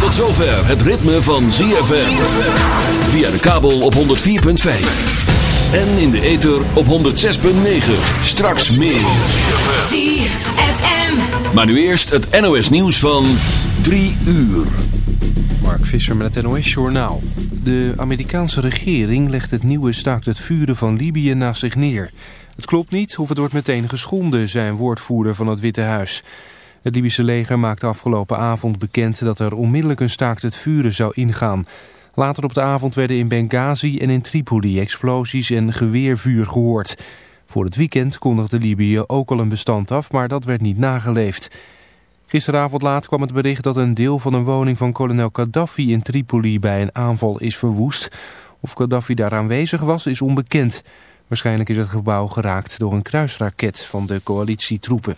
Tot zover het ritme van ZFM. Via de kabel op 104.5. En in de ether op 106.9. Straks meer. ZFM. Maar nu eerst het NOS nieuws van 3 uur. Mark Visser met het NOS Journaal. De Amerikaanse regering legt het nieuwe staakt het vuren van Libië naast zich neer. Het klopt niet of het wordt meteen geschonden, zei een woordvoerder van het Witte Huis. Het Libische leger maakte afgelopen avond bekend dat er onmiddellijk een staakt het vuren zou ingaan. Later op de avond werden in Benghazi en in Tripoli explosies en geweervuur gehoord. Voor het weekend kondigde Libië ook al een bestand af, maar dat werd niet nageleefd. Gisteravond laat kwam het bericht dat een deel van een woning van kolonel Gaddafi in Tripoli bij een aanval is verwoest. Of Gaddafi daar aanwezig was is onbekend. Waarschijnlijk is het gebouw geraakt door een kruisraket van de coalitietroepen.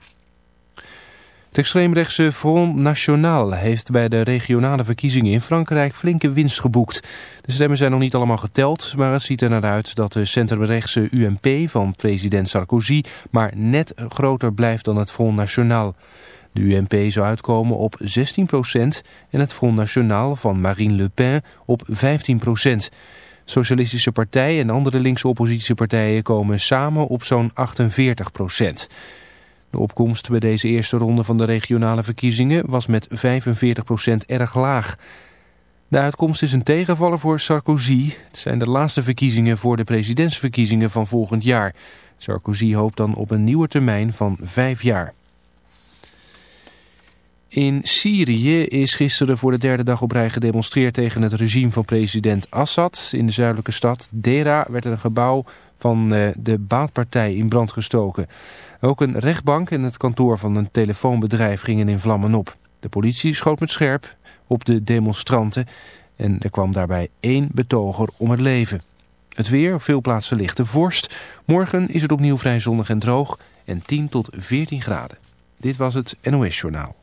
Het extreemrechtse Front National heeft bij de regionale verkiezingen in Frankrijk flinke winst geboekt. De stemmen zijn nog niet allemaal geteld, maar het ziet er naar uit dat de centrumrechtse UMP van president Sarkozy maar net groter blijft dan het Front National. De UMP zou uitkomen op 16% en het Front National van Marine Le Pen op 15%. Socialistische Partij en andere linkse oppositiepartijen komen samen op zo'n 48%. De opkomst bij deze eerste ronde van de regionale verkiezingen was met 45% erg laag. De uitkomst is een tegenvaller voor Sarkozy. Het zijn de laatste verkiezingen voor de presidentsverkiezingen van volgend jaar. Sarkozy hoopt dan op een nieuwe termijn van vijf jaar. In Syrië is gisteren voor de derde dag op rij gedemonstreerd tegen het regime van president Assad. In de zuidelijke stad Dera werd een gebouw van de Baatpartij in brand gestoken. Ook een rechtbank en het kantoor van een telefoonbedrijf gingen in vlammen op. De politie schoot met scherp op de demonstranten en er kwam daarbij één betoger om het leven. Het weer, op veel plaatsen ligt vorst. Morgen is het opnieuw vrij zonnig en droog en 10 tot 14 graden. Dit was het NOS Journaal.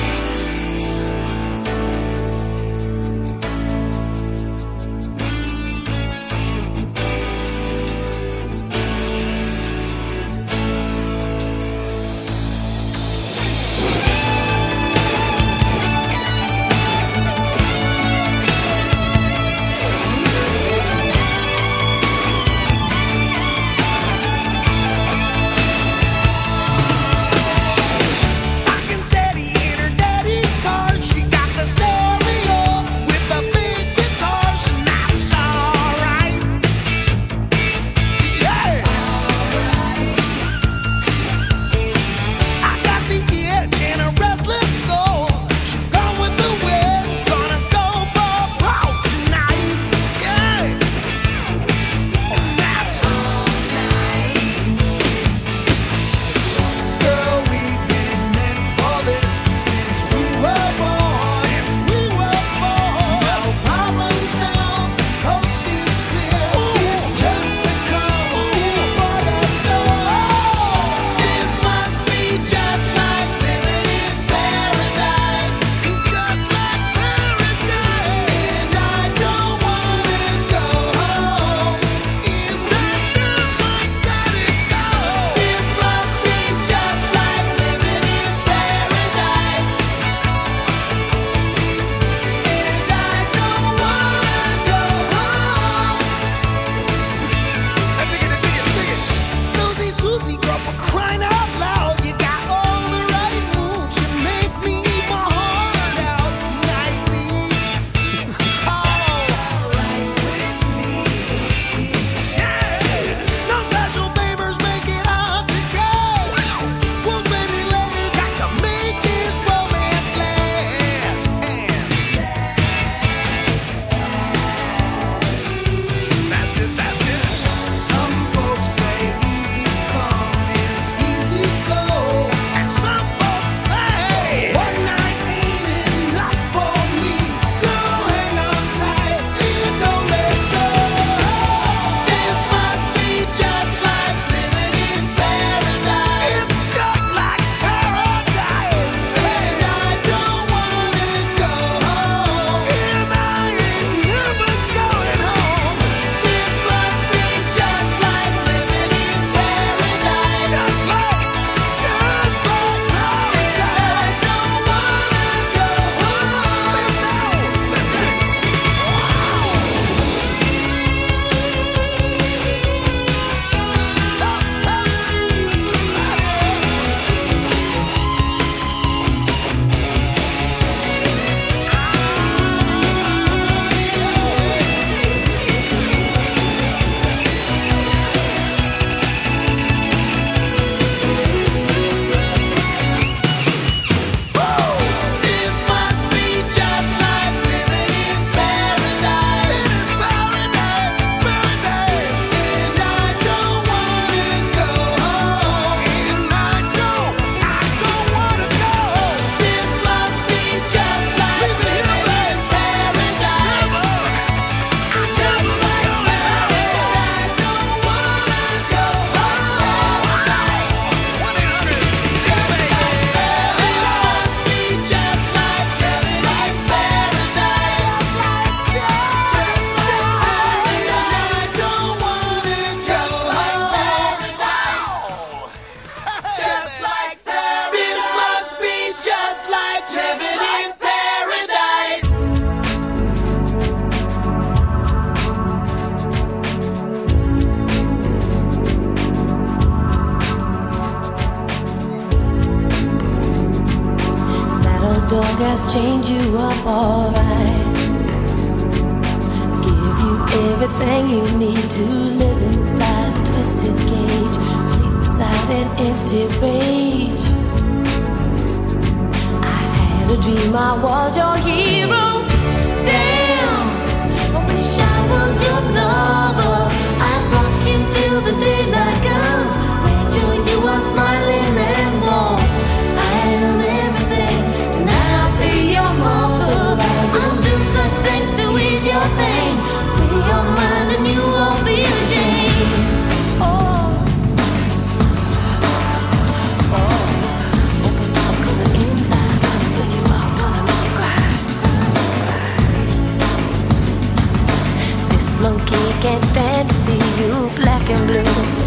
and blues.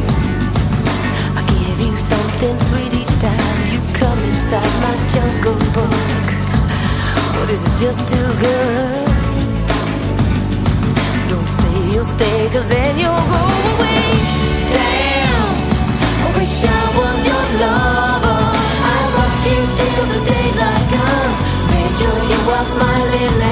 I give you something sweet each time you come inside my jungle book. But is it just too good? Don't say you'll stay, cause then you'll go away. Damn, I wish I was your lover. I'd rock you till the daylight comes. Made sure you are smiling.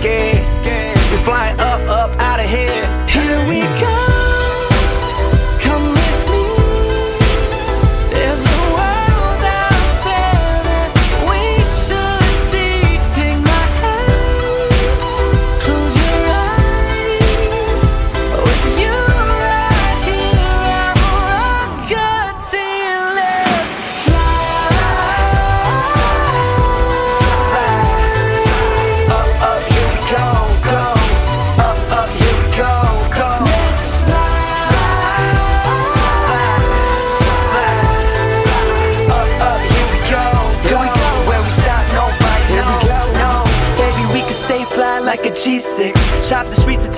scared. You're flying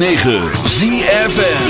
9. 106.9 ZFN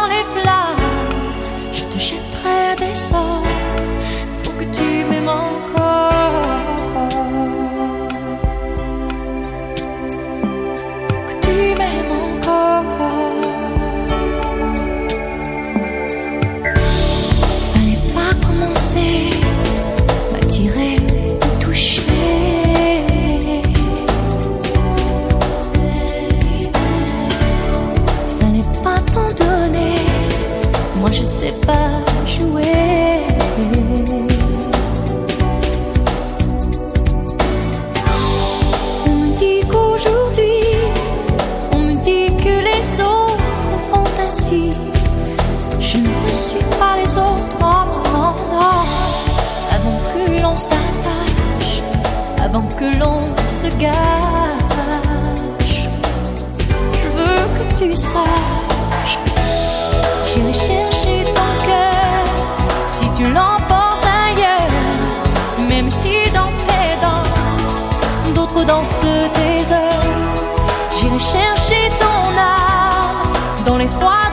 tu saches. J'irai chercher ton cœur si tu l'emportes ailleurs. Même si dans tes danses, d'autres dansent tes heures. J'irai chercher ton âme dans les froids.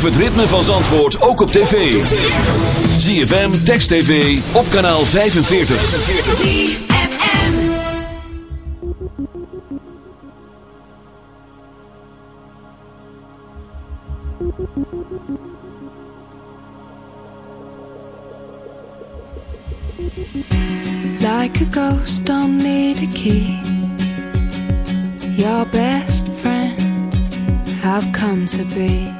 Beleef het ritme van Zandvoort ook op tv. ZFM, Text TV, op kanaal 45. Like a ghost, don't need a key Your best friend I've come to be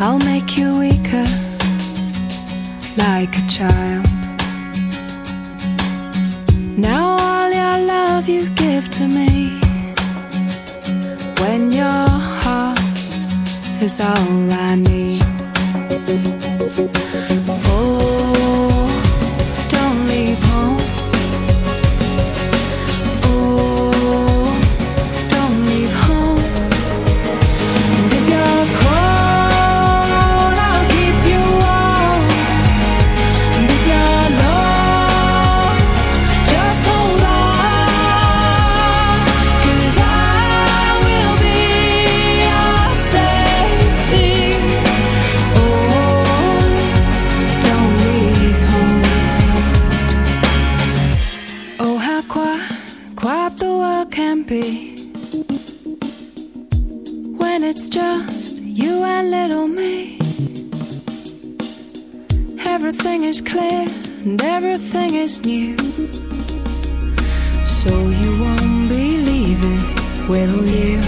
I'll make you weaker like a child. Now all your love you give to me when your heart is all I need. Will you?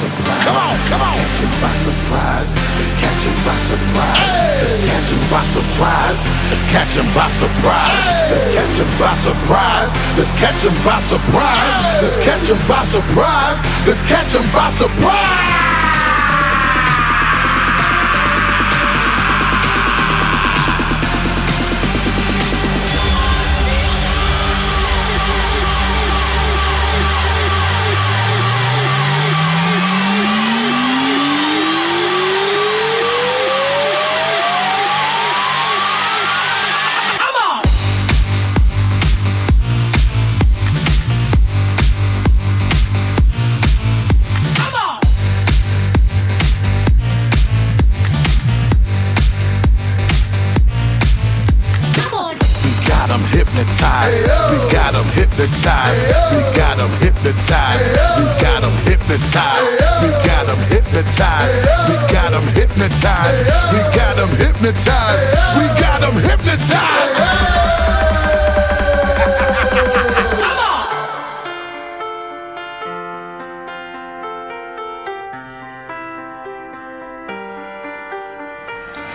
Surprise. Come on, come on. Catch him by surprise. Let's catch him by surprise. Let's catch him by surprise. Let's catch him by surprise. Let's catch him by surprise. Let's catch him by surprise. Let's catch him by surprise. Let's catch him by surprise.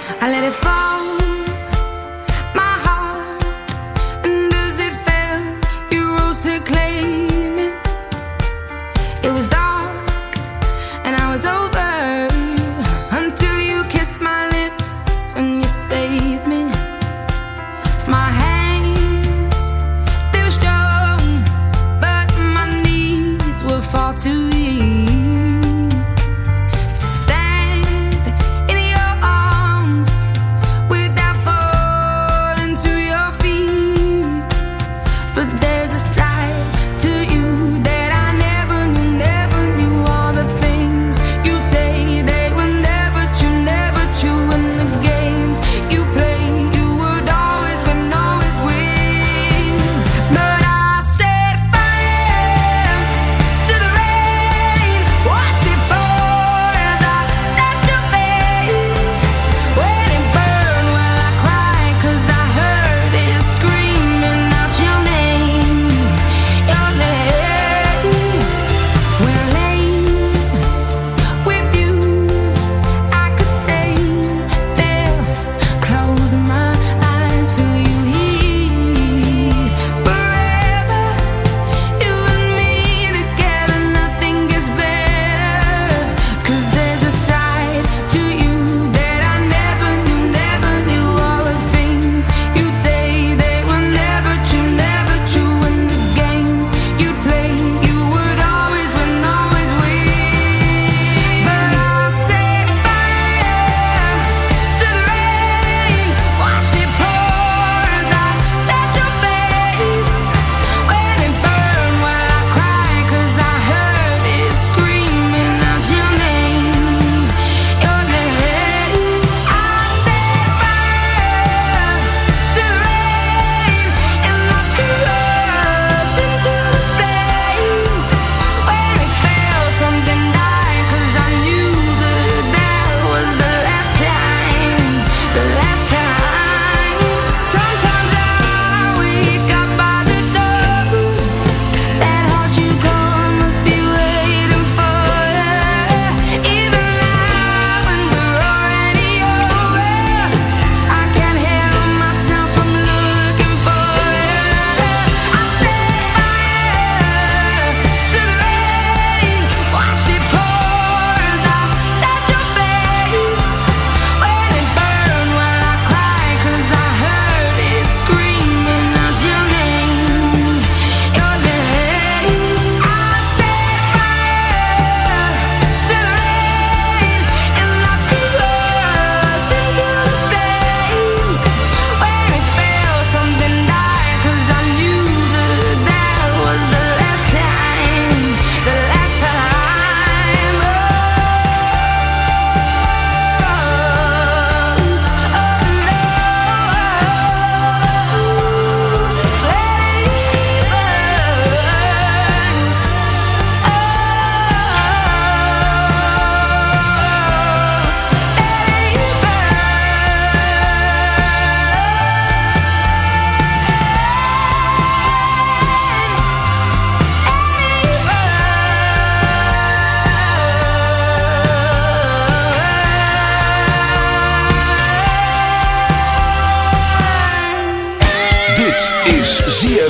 I let it fall,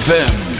ZFM.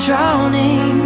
Drowning.